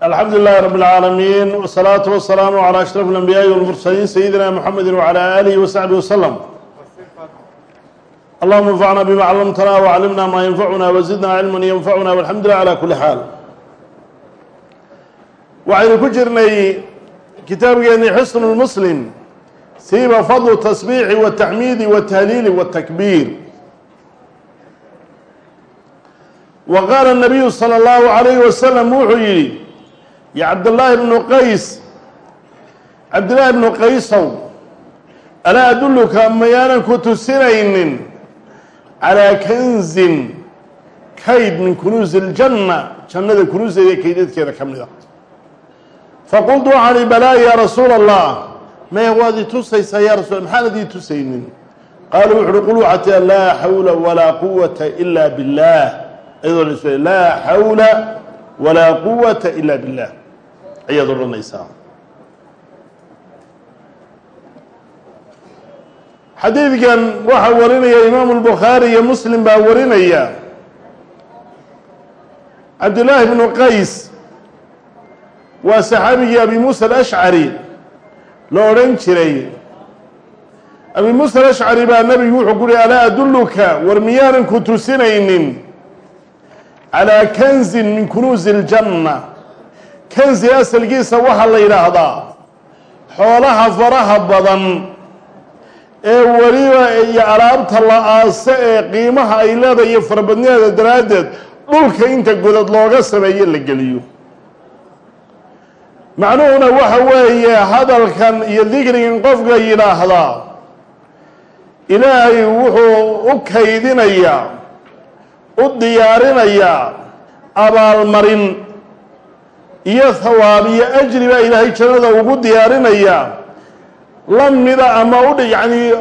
alxamdu lilahi rab اlcaalamiin wsalaatu wasalaamu calى ashraf اlanbiyaaءi wاlmursaliin sayidina mxamedi wcalى alihi wasaxbi waslm allahuma anfacna bima callamtana wcallimna ma yanfacuna wazidna cilma yanfacuna walxamdu lilah calى kuli xaal waxaynu ku jirnay kitaabkeeni xusn اlmuslim siiba fadlu tasbiixi wاtaxmiidi wاtahliili wاtakbiir wa qaala الnabiyu salى اllahu عalayh wasalam wuxuu yidhi ya cabdillaahi bnu qays cabdillaahi bnu qaysow alaa adulluka mayaanan ku tusinaynin calaa kanzin kayd min kunuusi اljanna jannada kunuuseeda kaydadkeeda ka mid a faqultu waxaan i balaa yaa rasuula allah maya waad i tusaysaa ya rasul maxaanad ii tusaynin? Qaala wuxu uhi qul waxaa tia laa xawla walaa quwata ila biاllah ayadoo la is laa xawla walaa quwata ila billah ayaad odhanaysaa xadiidkan waxaa warinaya imaamu lbukhaari iyo muslim baa warinaya. Cabdillaahi bnu qays waa saxaabigii abi muusa alashcari la odhan jiray. Abi muusa alashcari baa nebigu wuxuu ku uhi alaa adulluka war miyaanan ku tusinaynin calaa kanzin min kunuusi اljanna kanzi asalkiisa waxaa la yidhaahdaa xoolaha faraha badan ee weliba iyo alaabta la aase ee qiimaha ay leedahay iyo farabadnadeeda daraaddeed dhulka inta godad looga sameeyo la geliyo. Macnuhuna waxa weeye hadalkan iyo dikrigan qofka yidhaahdaa ilaahay wuxuu u kaydinayaa u diyaarinayaa abaalmarin iyo hawaab iyo ajri baa ilaahay jannada ugu diyaarinayaa la mida ama udh yacni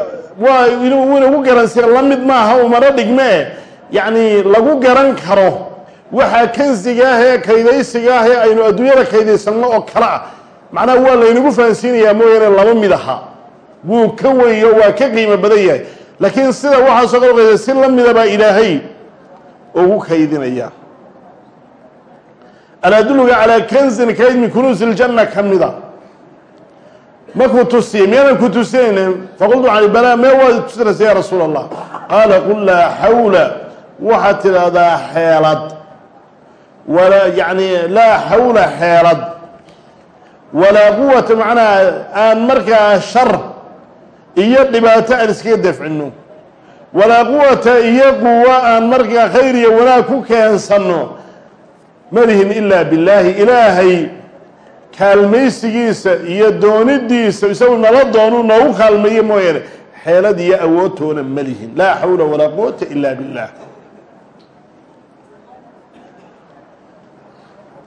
waa inuu inagu garansiya la mid maaha umana dhigmee yacni lagu garan karo. Waxaa kansiga ah ee kaydaysiga ah aynu adduunyada kaydaysanno oo kale ah macnaha waa laynagu fahansiinayaa mooyaane laba mid aha. Wuu ka weyo waa ka qiimo badan yahay. Laakiin sida waxaasoo qalqaysa si la mida baa ilaahay ugu kaydinaya alaaduluga calaa kanzin kayd min kunuusi iljanna ka mida markuu tusiyey miyaanan ku tusinayna faqultu cani balaa mee waad tusinaysa ya rasuula allah qaala qul laa xawla waxaad tidhaahdaa xeelad walaa yacni laa xawla xeelad walaa quwata macnaha aan markaa shar iyo dhibaato aan iskaga dafcino walaa quwata iyo quwo aan markaa khayr iyo wanaag ku keensanno malihin ilaa billaahi ilaahay kaalmaysigiisa iyo doonidiisa isagu nala doonu noogu kaalmeeye mooyaane xeelad iyo awoodtoona malihin laa xawla walaa quwata ila billah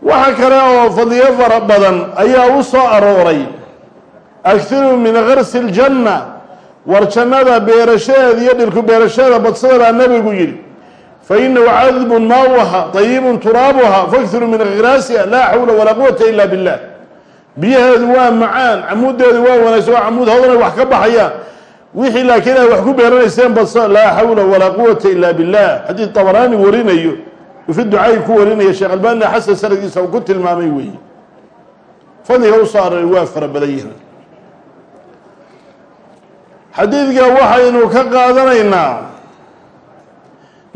waxa kale oo fadliyo fara badan ayaa u soo arooray. Aghiru min garsi اljanna war jannada beerashadeeda iyo dhirku beerashadeeda badsada baa nabigu yidhi fainahu cadbun maauha طayibun turaabuha fakhiruu min khiraasiha laa xawla walaa quwata ila billah. Biyaheedu waa macaan camudeedu waa wanaagsan waa camuud hodana wax ka baxayaan. Wixii laakiin ay wax ku beeranayseen badso laa xawla walaa quwata ila billah. Xadiid طabaraani warinayo fi ducaai ku warinaya sheekh albanina xasan sanadkiisa uu ku tilmaamay weeye fadliga u soo aroray waa fara badan yihiin xadiidka waxaynu ka qaadanaynaa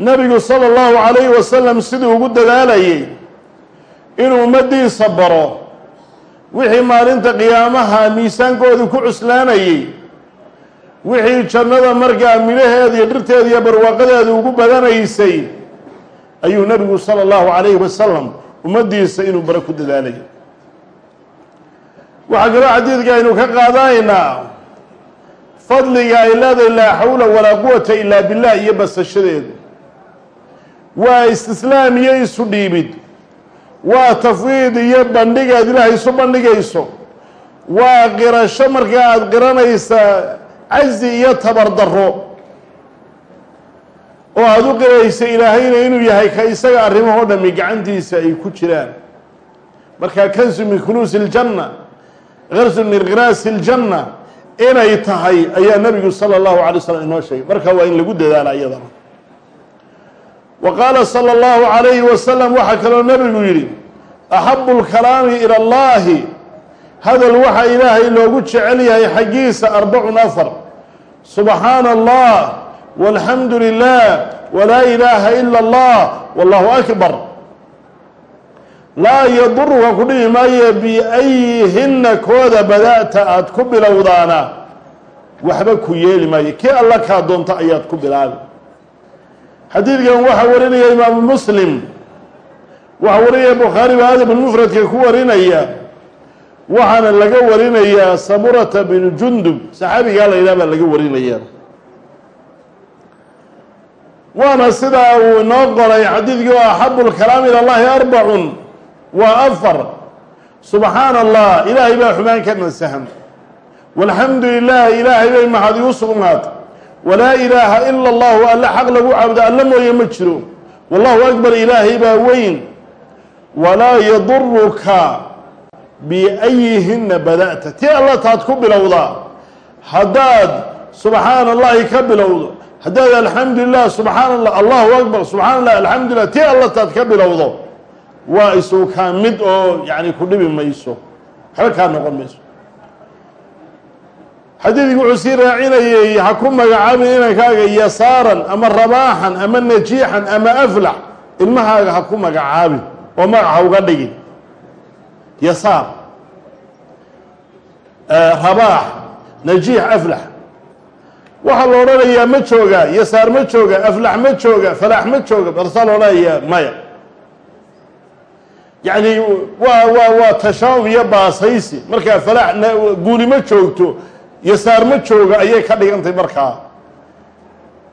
nabigu sala allahu calayhi wasalam siduu ugu dadaalayay inuu ummaddiisa baro. Wixii maalinta qiyaamaha miisaankoodii ku cuslaanayay. Wixii jannada markaa midhaheeda iyo dhirteeda iyo barwaaqadeeda ugu badanaysay. Ayuu nabigu sala allahu calayhi wasalam ummaddiisa inuu baro ku dadaalayay. Waxaa kaloo xadiidka aynu ka qaadanaynaa fadliga ay leedahay laa xawla walaa quwata ilaa billah iyo basashadeedu waa istislaam iyo isu dhiibid. Waa tafwiid iyo bandhig aad ilaahay isu bandhigayso. Waa qirasho markaa aada qiranaysa cajzi iyo tabardaro oo aada u qiraysa ilaahayna inuu yahay ka isaga arrimahoo dhami gacantiisa ay ku jiraan. Markaa kansu min kunuusi iljanna garsu min khiraasi iljanna inay tahay ayaa nabigu sala allahu alay slam inoo sheegay. Marka waa in lagu dadaala iyadana wa qaala sala allahu calayhi wasalam waxaa kaloo nabigu yidhi axabu lkalaami ila allahi. Hadal waxa ilaahay loogu jecel yahay xaggiisa arbacun afar. Subxaana allah walxamdu lilah walaa ilaaha ila allah wallahu akbar. Laa yaduruka ku dhibi maayo biayihinna kooda bada'ta aada ku bilowdaana. Waxba ku yeeli maayo kii alla kaa doonto ayaad ku bilaabi xadiidkan waxaa warinaya imaamu muslim waxaa warinaya bukhaari baa adab mufradka ku warinaya waxaana laga warinayaa samurata binu jundub. Saxaabigaa la yidhah baa laga warinaya. Waana sidaa uu inoo qoray xadiidkii oo axabu lkalaam ila llahi arbacun waa afar. Subxaana allah ilaahay baa xumaan ka nasahan. Walxamdu lilah ilaahay bay mahadi u sugnaatay walaa ilaaha ila allahu alle xaq lagu caabudo alle mooye ma jiro. Wallahu akbar ilaahay baa weyn. Walaa yaduruka biayihinna bada'ta. Tii alla taad ku bilowdaa haddaad subxaana allahi ka bilowdo haddaad alxamdu lilah subxaana allah allahu akbar subxana allah alxamdu lilah tii alla taad ka bilowdo waa isuu kaa mid oo yani ku dhibi mayso. Waxba kaa noqon mayso xadiidku wuxuu sii raacinayay ha ku magacaabin inankaaga yasaaran ama rabaaxan ama najiixan ama aflax. Ilmahaaga ha ku magacaabin oo magac ha uga dhigin. Yasaar. Rabaax najiix aflax. Waxaa la odhanayaa ma jooga yasaar ma jooga aflax ma jooga falaax ma jooga. Barsaa la odhanayaa maya. Yacni waa waa waa tashaawum iyo baasaysi. Markaa falaax guuli ma joogto yasaar ma jooga ayay ka dhigantay markaa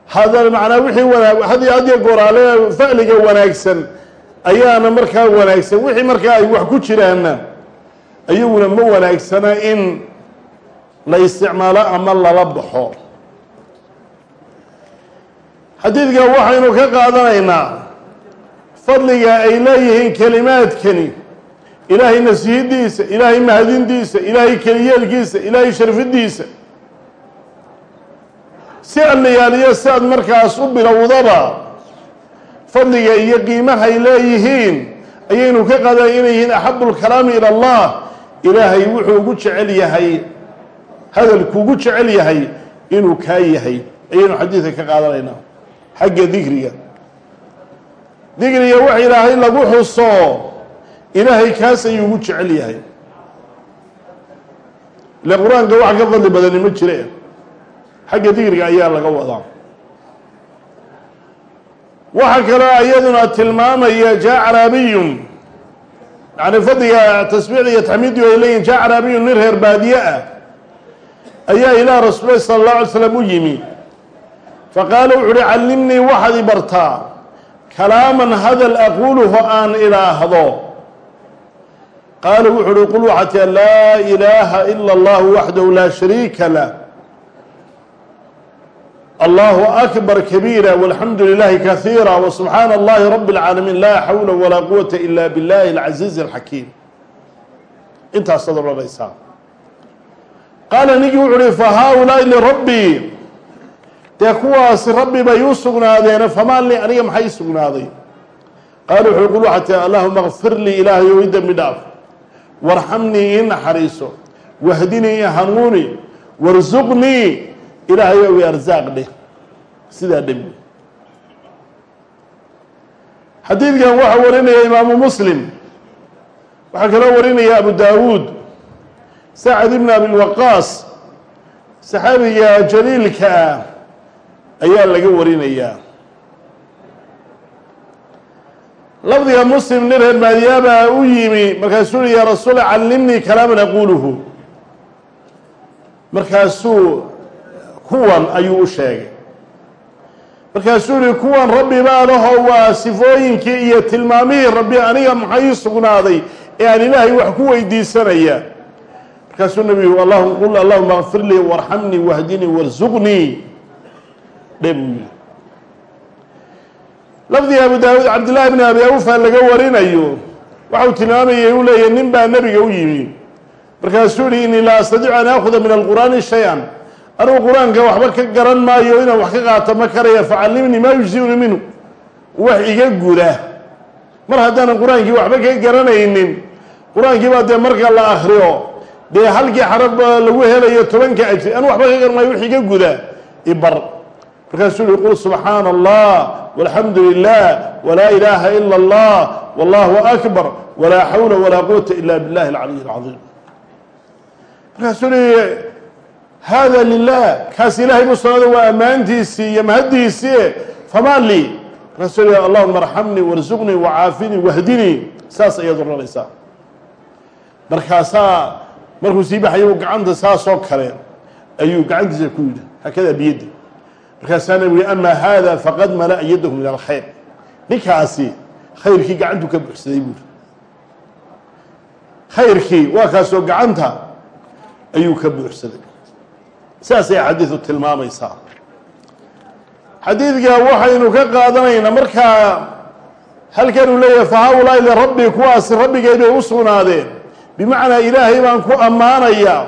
hada macnaa wixii wanaag had hadiyo gooraale fa'liga wanaagsan ayaana markaa wanaagsan. Wixii markaa ay wax ku jiraanna ayaguna ma wanaagsana in la isticmaalo ama lala baxo. Xadiidka waxaynu ka qaadanaynaa fadliga ay leeyihiin kelimaadkani ilaahay nasihidiisa ilaahay mahadintiisa ilaahay keliyeelkiisa ilaahay sharfidiisa. Si allayaaliyo si aad markaas u bilowdaba fadliga iyo qiimahay leeyihiin ayaynu ka qaadanay inay yihiin axabu lkalaami ila allah. Ilaahay wuxuu ugu jecel yahay hadalkuugu jecel yahay inuu kaa yahay. Ayaynu xadiidka ka qaadanaynaa xagga dikriga. Dikriga wax ilaahay lagu xuso ilaahay kaas ayuu ugu jecel yahay. Ile qur'aanka wax ka fadli badani ma jire. Xagga dikriga ayaa laga wadaa. Waxaa kaloo iyaduna tilmaamaya jaa carabiyun yani fadliga tasbiixda iyo taxmiidu ay leeyihiin jaa carabiyun nin reer baadiye ah ayaa ilaah rasuulahi sala allahu alay slam u yimi. Faqaala wuxu uhi callimnii waxaad i bartaa kalaaman hadal aquuluhu aan idhaahdo qaala wuxu uhi qul waxaa tia laa ilaaha ila allahu waxdahu laa shariika lah. Allahu akbar kabiira walxamdu lilahi kasiira wasubxaana allahi rabi اlcaalamiin laa xawla walaa quwata ila billahi alcaziizi alxakiim intaasaad odhanaysaa qaala ninkii wuxu uhi fa haaulaai lirabbii dee kuwaasi rabbi bay u sugnaadeene famaan li aniga maxay sugnaaday qaala wuxuu qul waxaa tia allahuma kfir lii ilaahayow i dembi dhaaf warxamnii ii naxariiso wahdinii i hanuuni warsuqnii ilaahayow i arsaaq dheh. Sidaa dhemi xadiidkan waxaa warinaya imaamu muslim waxaa kaloo warinaya abu daawuud sacad ibn abilwaqaas saxaabiga jaliilka ah ayaa laga warinayaa lafdiga muslim nin reer maadiyaabaa u yimi markaasuu ui yaa rasuul callimnii kalaaman aquuluhu. Markaasuu kuwan ayuu u sheegay. Markaasuu yihi kuwan rabbi baadahoo waa sifooyinkii iyo tilmaamihii rabbi aniga maxay sugnaaday ee aan ilaahay wax ku weydiisanaya. Markaasuu nebigu allahu qul allahuma kfir lii warxamnii wahdinii warsuqnii dhemi lafdiga abu daawuud cabdillahi bni abi awfa laga warinayo waxau tilmaamayay u leeyahy nin baa nebiga u yimi. Markaasuu yihi inii laa astadiicu an aakuda min alqur'aani shay-an. Anugu qur'aanka waxba ka garan maayo inaan wax ka qaato ma karaya facallimnii maa yujziuni minhu. Wax iga guda mar haddaanan qur'aankii waxba ka garanaynin qur'aankii baa dee marka la akriyo dee halkii xarab lagu helayo tobanka ajri an waxba ka garanayo wixii ka guda ibar markaasuu yihi qul subxaana allah walxamdu lilah walaa ilaaha ila allah wallahu akbar walaa xawla walaa quwata ila billahi alcaliy alcadiim markaasuu yihi hada lilah kaas ilaahay buu sugnaada waa ammaantiisii iyo mahaddiisii famaa lii markaasuu yihi allahuma arxamnii warsuqnii wacaafinii wahdinii. Saas ayaad oranaysaa markaasaa markuu sii baxayo gacanta saasoo kale ayuu gacantiisa ku yidhi hakada biyaddi markaasaa nabigu yihi ama hada faqad mala'a yadahu min alkhayr. Ninkaasi khayrkii gacantu ka buxsaday buuri khayrkii waa kaasoo gacanta ayuu ka buuxsaday. Saasay xadiidu tilmaamaysaa. Xadiidka waxaynu ka qaadanaynaa markaa halkanuu leeyahay fa haulaai lirabbi kuwaasi rabbigeed bay u sugnaadeen. Bimacnaa ilaahay baan ku ammaanayaa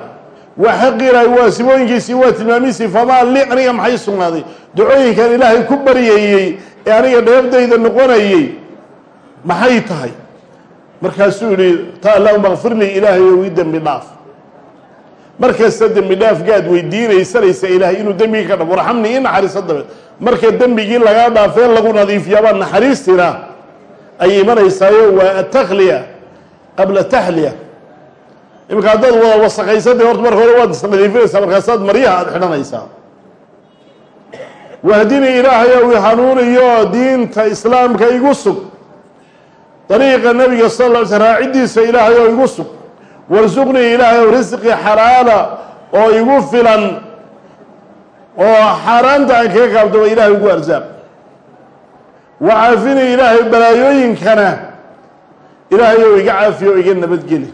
waa xaqiilahay waa sibooyinkiisii waa tilmaamiisii famaa li aniga maxay sugnaaday? Ducooyinkan ilaahay ku baryayey ee aniga dheebdayda noqonayey maxay tahay? Markaasuu yihi ta allahuma kfir lii ilaahay ow ii dembi dhaaf. Markasta dembi dhaafgaad weydiinaysanaysa ilaahay inuu dembigii ka dhaf warxamnii i naxariiso dabeed marka dembigii lagaa dhaafee lagu nadiifiyaabaa naxariistina. Ay imanaysayo waa atakliya qabla taxliya iminka haddaad wada wasaqaysade horta marka hore waad isnadiifinaysaa markaasaad maryaha aada xidhanaysaa. Wahdinii ilaahay ow hanuuniyo diinta islaamka igu sug. Dariiqa nabiga sal lla sl raaciddiisa ilaahay igu sug. Warsuqnii ilaahay risqi xalaala oo igu filan. Oo xaaraanta aan kaga kaabtaba ilahay ugu arsaaq wacaafinii ilaahay balaayooyinkana. Ilaahay ou iga caafiyo o iga nabadgeli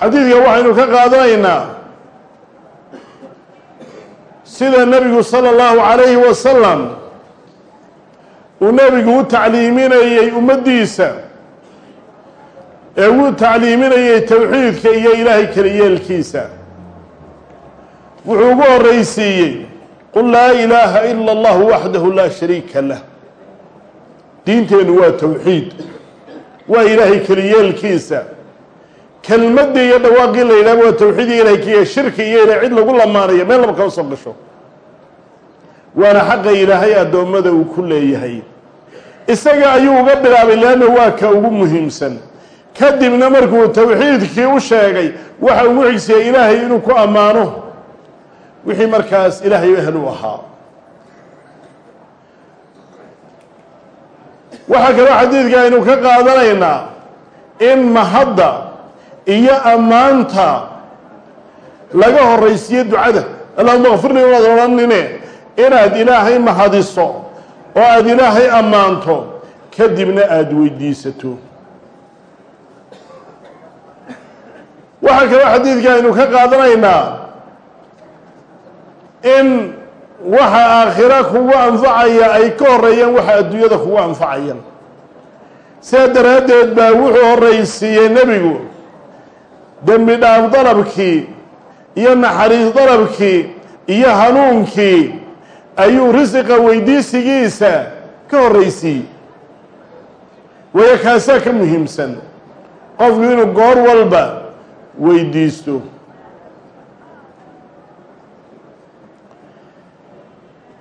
xadiidka waxaynu ka qaadanaynaa sida nebigu sala allahu calayhi wasalam uu nebigu u tacliiminayey ummaddiisa ee uu tacliiminayey towxiidka iyo ilaahay keliyeelkiisa wuxuu ugu horraysiiyey qul laa ilaaha ila allahu waxdahu laa shariika lah. Diinteennu waa towxiid waa ilaahay keliyeelkiisa kelmaddii iyo dhawaaqii la yidhahdo waa towxiid iyo ilahay kiya shirki iyo ilahay cid lagu lamaanayo meel laba kama soo gasho waana xaqa ilaahay addoommada uu ku leeyahay. Isaga ayuu uga bilaabay leanna waa ka ugu muhiimsan. Kadibna markuu towxiidkii u sheegay waxa ugu xigsiyay ilaahay inuu ku ammaano. Wixii markaas ilaahay ehel u ahaa. Waxaa kaloo xadiidka aynu ka qaadanaynaa in mahadda iyo ammaanta laga horaysiiyo ducada. Allahuma kfirlii unaad odhanine inaad ilaahay mahadiso oo aada ilaahay ammaanto kadibna aada weydiisato. Waxaa kaloo xadiidka aynu ka qaadanaynaa in waxa aakhira kugu anfacaya ay ka horeeyaan waxa adduunyada kugu anfacayaan. Sidaa daraaddeed baa wuxuu horraysiiyey nebigu dembi dhaaf dalabkii iyo naxariis dalabkii iyo hanuunkii ayuu risiqa weydiisigiisa ka horraysiiyey waya kaasaa ka muhiimsan qofku inuu goor walba weydiisto.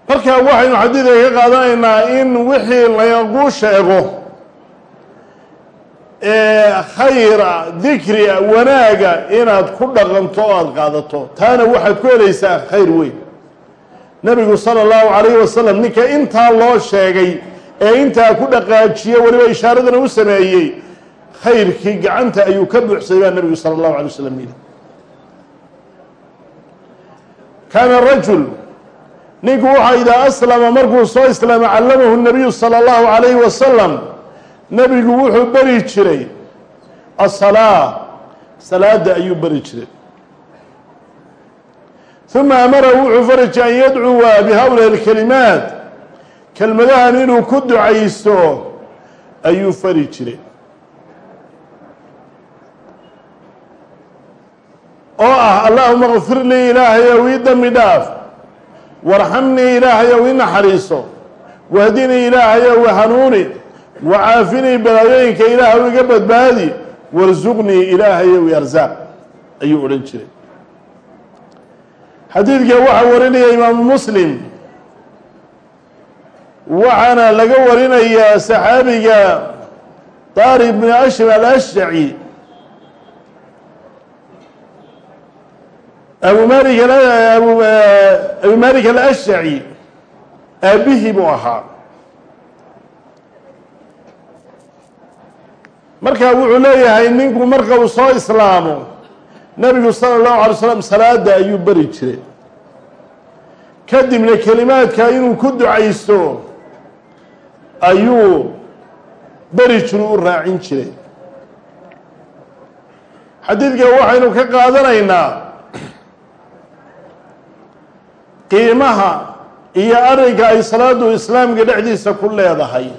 Marka waxaynu xadiidka ka qaadanaynaa in wixii lagu sheego ee khayra dikria wanaaga inaad ku dhaqanto o aada qaadato. Taana waxaad ku helaysaa khayr weyn. Nebigu sala allahu calayhi wasalam ninka intaa loo sheegay ee intaa ku dhaqaajiye weliba ishaaradana u sameeyey khayrkii gacanta ayuu ka buuxsay baa nebigu sala allahu alay wasalam yidhi. Kaana rajul ninku waxaa idaa aslama markuu soo islaama callamahu nabiyu sala allahu calayhi wasalam nebigu wuxuu beri jiray asalaa salaada ayuu beri jiray. Uma amarahu wuxuu fari jiray an yadcuwa bihawlahi alkalimaat. Kelmadahan inuu ku ducaysto ayuu fari jiray. Oo ah allahuma kfir lii ilaahay ow ii dembi dhaaf. Warxamnii ilaahay ow ii naxariiso. Wahdinii ilaahayow hanuuni wacaafinii balaayooyinka ilaahaw iga badbaadi warsuqnii ilaahayow arsaaq ayuu odhan jiray xadiidka waxaa warinaya imaamu muslim waxaana laga warinayaa saxaabiga daariq bn ashim alashjaci abu malik abu malik alashjaci aabihii buu ahaa marka wuxuu leeyahay ninku marka uu soo islaamo nabigu sala allahu alay slam salaada ayuu beri jiray. Kadibna kelimaadka inuu ku ducaysto ayuu beri jiru u raacin jiray. Xadiidka waxaynu ka qaadanaynaa qiimaha iyo arrinka ay salaadu islaamka dhexdiisa ku leedahay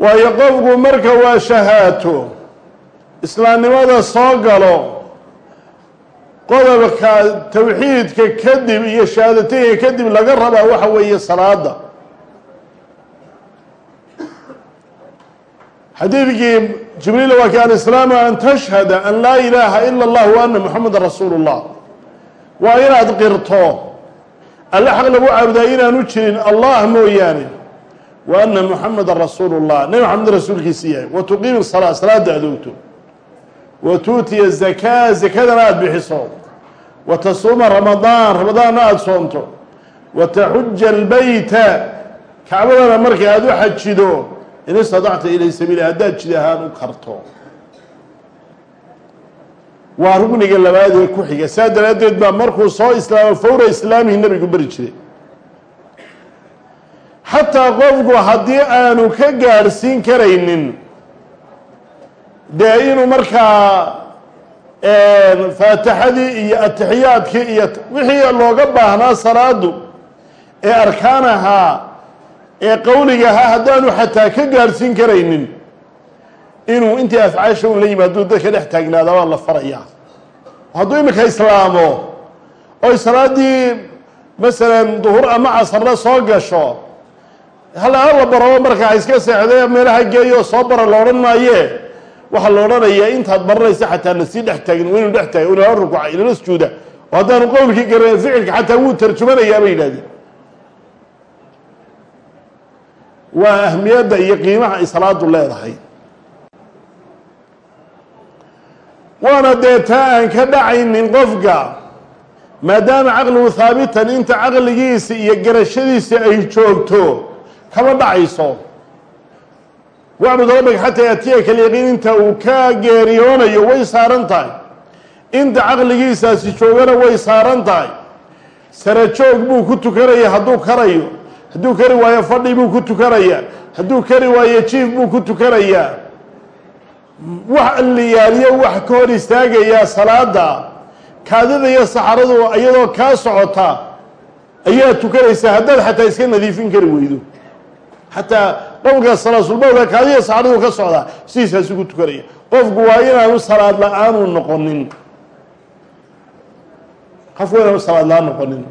waayo qofku marka waa shahaato islaamnimada soo galo qodobka tawxiidka kadib iyo shahaadateynka kadib laga rabaa waxa weeye salaada xadiidkii jibriil waa ka alislaamu an tashhada an laa ilaaha ila اllah wa ana muxameda rasuulu اllah waa inaad qirto alle xaq lagu caabudaa inaanu jirin allah mooyaane wa ana muxameda rasuulu اllah nebi maxamed rasuulkiisa yahay. Wa tuqiimi salaa salaada adoogto wa tuutiya zakaa zakadana aada bixiso. Wa tasuuma ramadaan ramadaanna aada soonto. Wa taxuja albeyta kacbadana marka aada u xajido in istadacta ilay sabiila haddaad jid ahaan u karto. Waa rugniga labaad ee ku xiga. Saa daraaddeed baa markuu soo islaamo fawra islaamihi nabigu beri jiray xataa qofku haddii aanu ka gaadhsiin karaynin dee inuu markaa faatixadii iyo atixiyaadkii iyo wixii looga baahnaa salaadu ee arkaan ahaa ee qowliga ahaa haddaanu xataa ka gaadhsiin karaynin inuu intii afcaasha un la yimaado dadka dhex taagnaada waa la farayaa. Hadduu iminka islaamo oy salaaddii masalan duhur ama casarna soo gasho hal la barabo marka ha iska seexday meelaha geeyo soo bara la odhan maayee waxaa la odhanayaa intaad baranaysa xataa la sii dhex taagin inuu dhex taagin inala rukuca inala sujuuda. Oo haddaanu qowlkii garan ficilka xataa wuu tarjumanayaa bay yidhahdeen waa ahmiyadda iyo qiimaha ay salaadu leedahay. Waana dee taa aan ka dhacaynin qofka maadaama caqligu haabitan inta caqligiisa iyo garashadiisa ay joogto kama dhacayso. Wacbud rabbika xataa yaatiyaka alyaqiin inta uu ka geeriyoonayo way saaran tahay. Inta caqligiisaasi joogana way saaran tahay. Sara joog buu ku tukanaya hadduu karayo. Hadduu kari waayo fadhi buu ku tukanayaa hadduu kari waayo jiif buu ku tukanayaa wax alliyaaliyo wax ka hor istaagayaa salaada kaadida iyo saxaradu iyadoo kaa socota ayaa tukanaysaa haddaad xataa iska nadiifin kari weydo xataa dhowrka salaasulbowlka kaadiya saxaadadu ka socdaa sidiisaas ugu tukanaya. Qofku waa inaanu salaad la'aanu noqonin. Qofku waa inaanu salaad la'aan noqonin.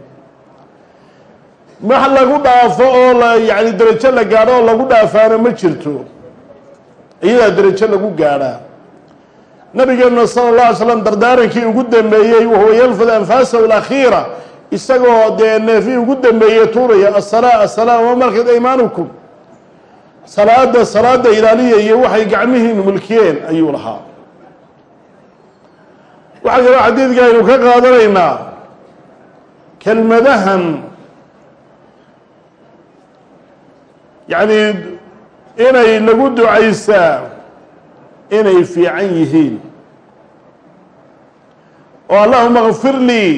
Wax lagu dhaafo oo la yacni derajo la gaadho oo lagu dhaafaana ma jirto. Iyadaa derajo lagu gaadhaa. Nabigeenuna sala اllah alay slam dardaarankii ugu dambeeyey wahuwa yalfad anfaasahu alakhiira isagoo dee neefii ugu dambeeyey tuuraya assalaa assalaa wa markat salaada salaada ilaaliya iyo waxay gacmihiinu mulkiyeen ayuu lahaa. Waxaa kaloo xadiidka aynu ka qaadanaynaa kelmadahan yacni inay lagu ducaysaa inay fiican yihiin. Oo allahuma kfir lii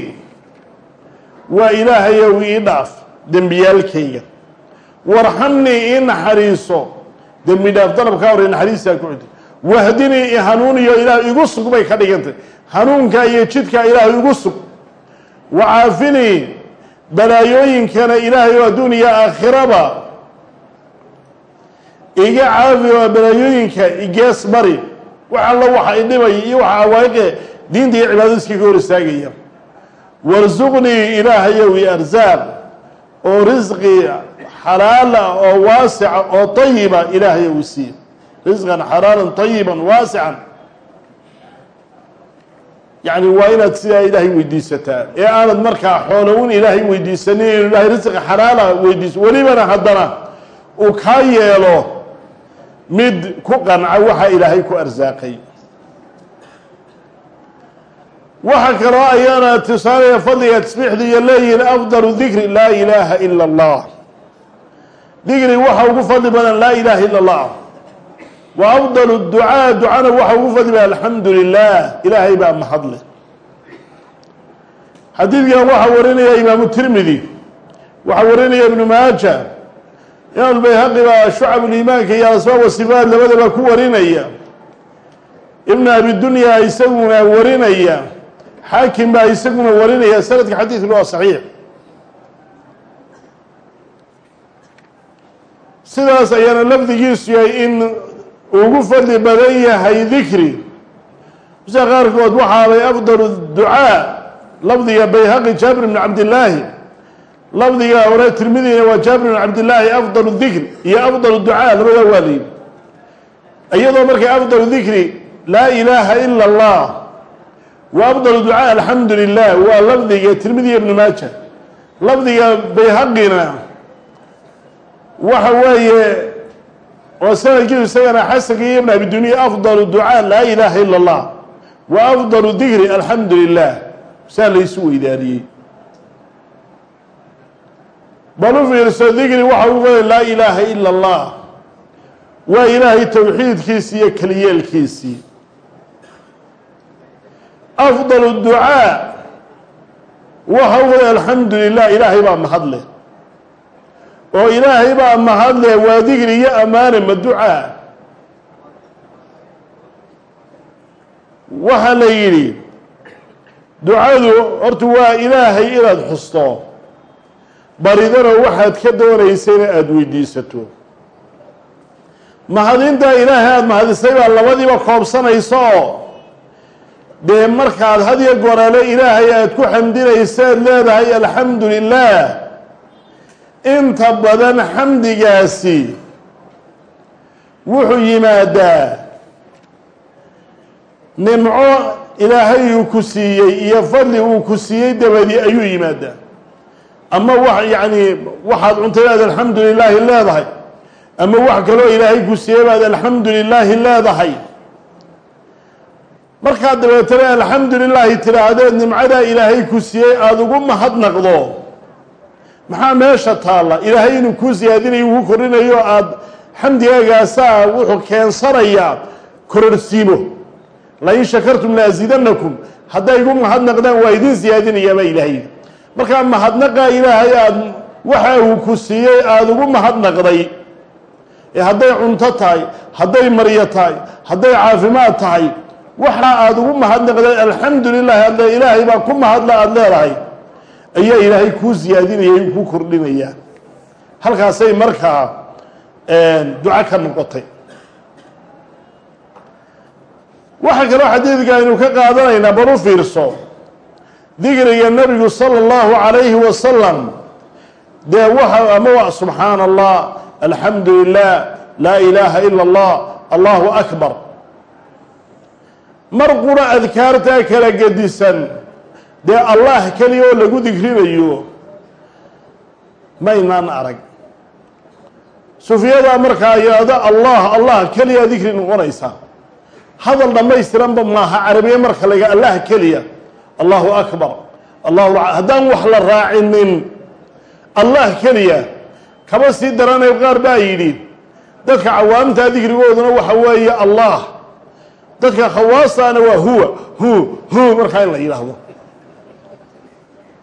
waa ilaahayow ii dhaaf dembiyaalkayga warxamnii ii naxariiso. Dembi dhaaf dalabkaa hore naxariistaa ku xidhay wahdinii i hanuuniyo ilaah igu sug bay ka dhigantay. Hanuunka iyo jidka ilaah igu sug. Wacaafinii balaayooyinkana ilaahay oo adduun aakhiraba. Iga caafi oo balaayooyinka igees mari wax alla waxa idhibaya iyo waxa awaa'iqe diinta iyo cibaadadiska ka hor istaagaya warsuqnii ilaahayow i arsaaq oo risqi xalaala oo waasica oo tayiba ilaahay uu siiye risqan xalaalan tayiban waasican. Yacni waa inaad sidaa ilaahay weydiisataa. Ee aanad markaa xoolo un ilaahay weydiisanin inu ilaahay risqi xalaala weydiiso welibana haddana uu kaa yeelo mid ku qanca waxa ilaahay ku arsaaqay. Waxa kaloo ayaana tusaalaya fadliga tasbiixda iyo leeyihiin afdalu dikri laa dikri waxa ugu fadli badan laa ilaha ila allah wa afdalu ducaa ducana waxa ugu fadli badan alxamdu lilah ilaahay baa mahadle xadiidkan waxaa warinaya imaamu tirmidi waxaa warinaya ibnu maaja. Imaam lbayhaqi baa shucab liimaanka iyo asmaa wa sifaat labadaba ku warinaya. Ibnu abi dunya isaguna warinaya. Xaakim baa isaguna warinaya sanadka xadiidkuna waa saxiix sidaas ayaana lafdigiisu yahay in ugu fadli badan yahay dikri. Usa qaarkood waxaabay afdalu ducaa lafdiga bayhaqi jaabir bn cabdillaahi. Lafdiga hore tirmidina waa jaabir bn cabdillaahi afdalu dikri iyo afdalu ducaa labadaa waa layidhi iyadoo marka afdalu dikri laa ilaaha ila allah wa afdalu ducaa alxamdu lilah waa lafdiga tirmidiya ibnu maaja. Lafdiga bayhaqina waxa weeye oo sanadkiisu isagana xasanka iyo ibn abi dunya afdalu ducaa laa ilaaha ila allah wa afdalu dikri alxamdu lilah saa laysu weydaariyey. Bal u fiirso dikri waxa ugu fadli laa ilaaha ila allah waa ilaahay towxiidkiisii iyo keliyeelkiisii afdal ducaa waxa u fadli alxamdu lilah ilaahay baa mahadle oo ilaahay baa mahadle waa dikri iyo ammaane ma ducaa? Waxaa la yidhi ducadu horta waa ilaahay inaad xusto baridana waxaad ka doonaysayna aada weydiisato. Mahadintaa ilaahay aada mahadisay baa labadiiba koobsanaysa oo dee markaad hadiyo goreele ilaahay aada ku xamdinaysaad leedahay alxamdu lilah inta badan xamdigaasi wuxuu yimaadaa nimco ilaahay uu ku siiyey iyo fadli uu ku siiyey dabadii ayuu yimaadaa. Ama wax yacni waxaad cuntay aad alxamdu lilaahi leedahay ama wax kaloo ilaahay ku siiyey baad alxamdu lilaahi leedahay. Markaad dabeetana alxamdu lilaahi tidhaahdeed nimcadaa ilaahay ku siiyey aada ugu mahadnaqdo maxaa meesha taalla? Ilaahay inuu kuu siyaadinayo ugu korinayo aada xamdigaagaasaa wuxuu keensanayaa kororsiimo lain shakartum laazidanakum hadday igu mahadnaqdaan waa idin siyaadinayaabaa ilaahay. Markaa mahadnaqaa ilaahay aada waxa uu ku siiyey aada ugu mahadnaqday ee hadday cunto tahay hadday maryo tahay hadday caafimaad tahay waxa aada ugu mahadnaqday alxamdu lilahi hadda ilaahay baa ku mahadla aada leedahay ayaa ilaahay kuu siyaadinaya kuu kordhinayaa halkaasay markaa duco ka noqotay. Waxaa kaloo xadiidka aynu ka qaadanaynaa bal u fiirso dikriga nabigu sala allahu calayhi wasalam dee waxa ama subxaana allah alxamdu lilah laa ilaaha ila allah allahu akbar. Mar qura adkaartaa kala gedisan dee allah keliya oo lagu dikrinayo maynaan arag. Sufyadaa markaa yidhaahdo allah allah keliya dikri noqonaysa. Hadal dhammaystiranba maaha carabiye marka laga allah keliya. Allahu akbar. Allahu haddaan wax la raacinin allah keliya. Kaba sii daranayo qaar baa yidhi dadka cawaamtaa dikrigooduna waxa weeye allah. Dadka khawaastaana waa huwa hu hu markaa in la yidhaahdo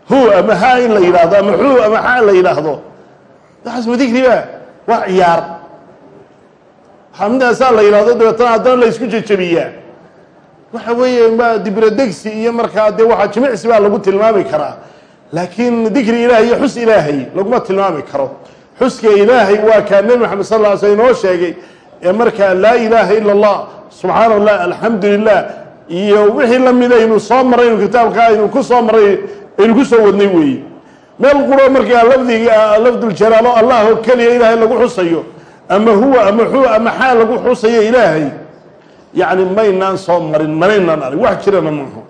hu ama ha in la yidhaahdo? Ama xu ama xa in la yidhaahdo? Waxaas ma dikriba waa ciyaar. Waxaa midaasaa la yidhahdo dabeetana haddana la isku jejebiyaa. Waxa weeye ma dibradegsi iyo markaa dee waxaa jimicsi baa lagu tilmaami karaa. Laakiin dikri ilaahay iyo xus ilaahay laguma tilmaami karo. Xuska ilaahay waa kaa nebi maxamed sal lla sl inoo sheegay ee markaa laa ilaaha ila allah subxaana allah alxamdu lilah iyo wixii la mid aynu soo marray inu kitaabka aynu ku soo marray aynu ku soo wadnay weeye meel quro markaa lafdiga lafduljalaalo allah oo keliya ilaahay lagu xusayo ama huwa ama xu ama xaal lagu xusayo ilaahay yacni maynaan soo marin manaynaan arag wax jirana maaha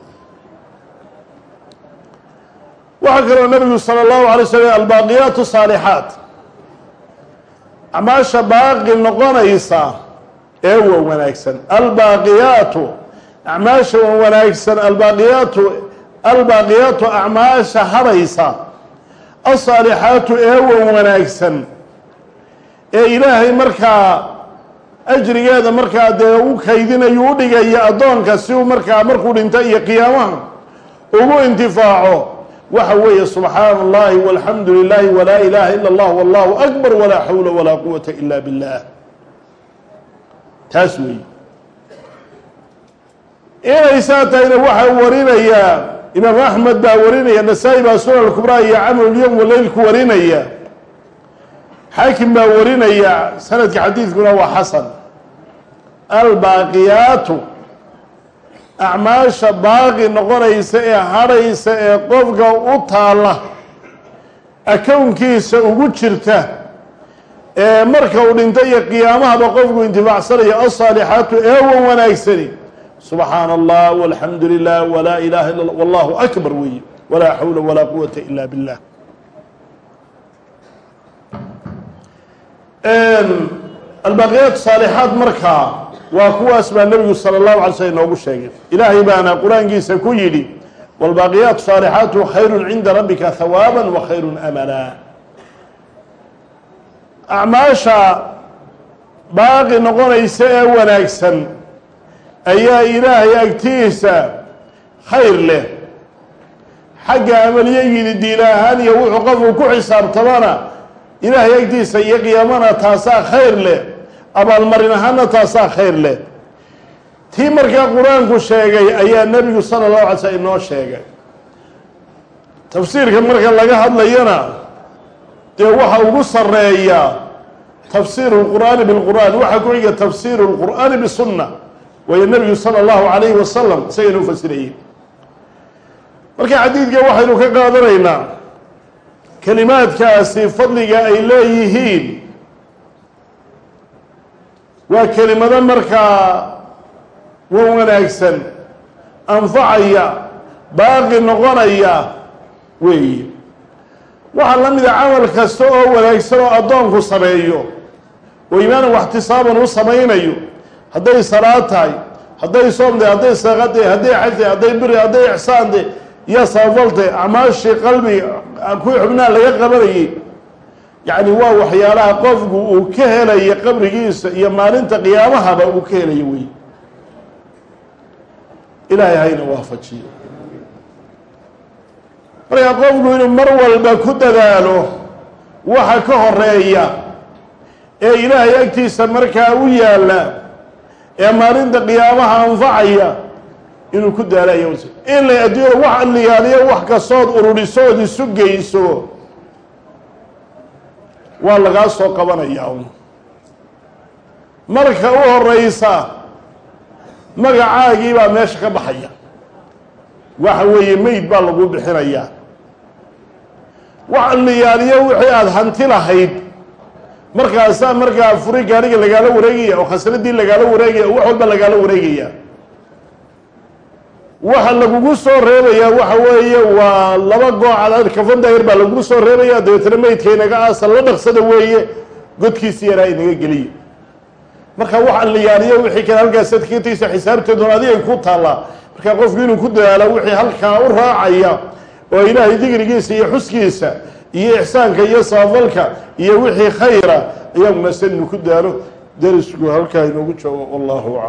waxaa kaloo nabigu salى اllahu alay slm albaaqiyaatu saalixaat acmaasha baaqi noqonaysa ee wa wanaagsan. Albaaqiyaatu acmaasha wa wanaagsan albaaqiyaatu albaaqiyaatu acmaasha hadhaysa. Alsaalixaatu ee wa wanaagsan. Ee ilaahay markaa ajrigeeda markaa dee u kaydinayo u dhigaya addoonka si uu markaa markuu dhinto iyo qiyaamaha ugu intifaaco waxa weeye subxaana اllahi walxamdu lilahi walaa ilaha ila اllah wallahu akbar walaa xawla walaa quwata ila billah. Taas weeye inay saa tahayna waxaa warinayaa imaam axmed baa warinaya nasaa-i baa sunan kubraa iyo camalulyom waleylku warinaya. Xaakim baa warinaya sanadka xadiidkuna waa xasan. Albaaqiyaatu acmaasha baaqi noqonaysa ee hadhaysa ee qofka u taalla akownkiisa ugu jirta ee marka uu dhinto iyo qiyaamahaba qofku intifaacsanayo alsaalixaatu ee wan wanaagsani subxaana allah walxamdu lilah walaa ilaha illa wallahu akbar weeye walaa xawla walaa quwata ila billah. Albaaqiyaat saalixaad markaa waa kuwaas baa nebigu sala allahu alay sl inoogu sheegay. Ilaahay baana qur'aankiisa ku yidhi wlbaaqiyaatu saalixaatu khayrun cinda rabbika hawaaban wa khayrun amala. Acmaasha baaqi noqonaysa ee wanaagsan ayaa ilaahay agtiisa khayr leh. Xagga amaliye yidi diila ahaan iyo wuxuu qofku ku xisaabtamana ilaahay agtiisa iyo qiyaamana taasaa khayr leh. Abaalmarin ahaana taasaa khayr leh. Tii markaa qur'aanku sheegay ayaa nebigu sala allahu alay slm inoo sheegay. Tafsiirka marka laga hadlayana dee waxa ugu sareeya tafsiiru lqur'aani bilqur'aan waxaa ku xiga tafsiiru lqur'aani bisunna waayo nebigu sala allahu alayhi wasalam isagana u fasirayey. Marka xadiidka waxaynu ka qaadanaynaa kelimaadkaasi fadliga ay leeyihiin waa kelimado markaa wan wanaagsan anfacaya baaqi noqonaya weeye waxaa la mida camal kasta oo wanaagsan oo addoonku sameeyo oo imaanan waxtisaaban u samaynayo hadday salaad tahay hadday soom tahay hadday tahay hadday xaj hadday biri hadday ixsaan tahay iyo sabafal acmaashii qalbiga kuwii xubnaha laga qabanayay yacni waa waxyaalaha qofku uu ka helayo qabrigiisa iyo maalinta qiyaamahaba uu ka helayo wey ilaahay hayna waafajiyo markaa qofku inuu mar walba ku dadaalo waxa ka horreeya ee ilaahay agtiisa markaa u yaalla ee maalinta qiyaamaha anfacaya inuu ku daalayo in la adduunyada wax liyaaliyo wax kastood ururisood isu geyso waa lagaa soo qabanayaa marka u horeysa magacaagii baa meesha ka baxaya. Waxa weeye meyd baa lagu bixinayaa. Wax liyaaliyo wixii aada hanti lahayd markaasaa markaa furi gaariga lagaala wareegaya oo khasradii lagaala wareegaya oo wax walba lagaala wareegaya waxa lagugu soo reebayaa waxa weeye waa laba gooc kafan daahir baa lagugu soo reebaya dabeetana meydka inaga aasa la dhaqsada weeye godkiisi yaraa inaga geliya marka wax alliyaaliyo wixii kale halkaas adkatiisa xisaabteeduna adig ay ku taallaa. Marka qofku inuu ku dadaalo wixii halkaa u raacaya oo ilaahay digrigiisa iyo xuskiisa iyo ixsaanka iyo sabafalka iyo wixii khayra ayaa munasan inuu ku dadaalo darisku halkaa inoogu joogo. Wallahu aclam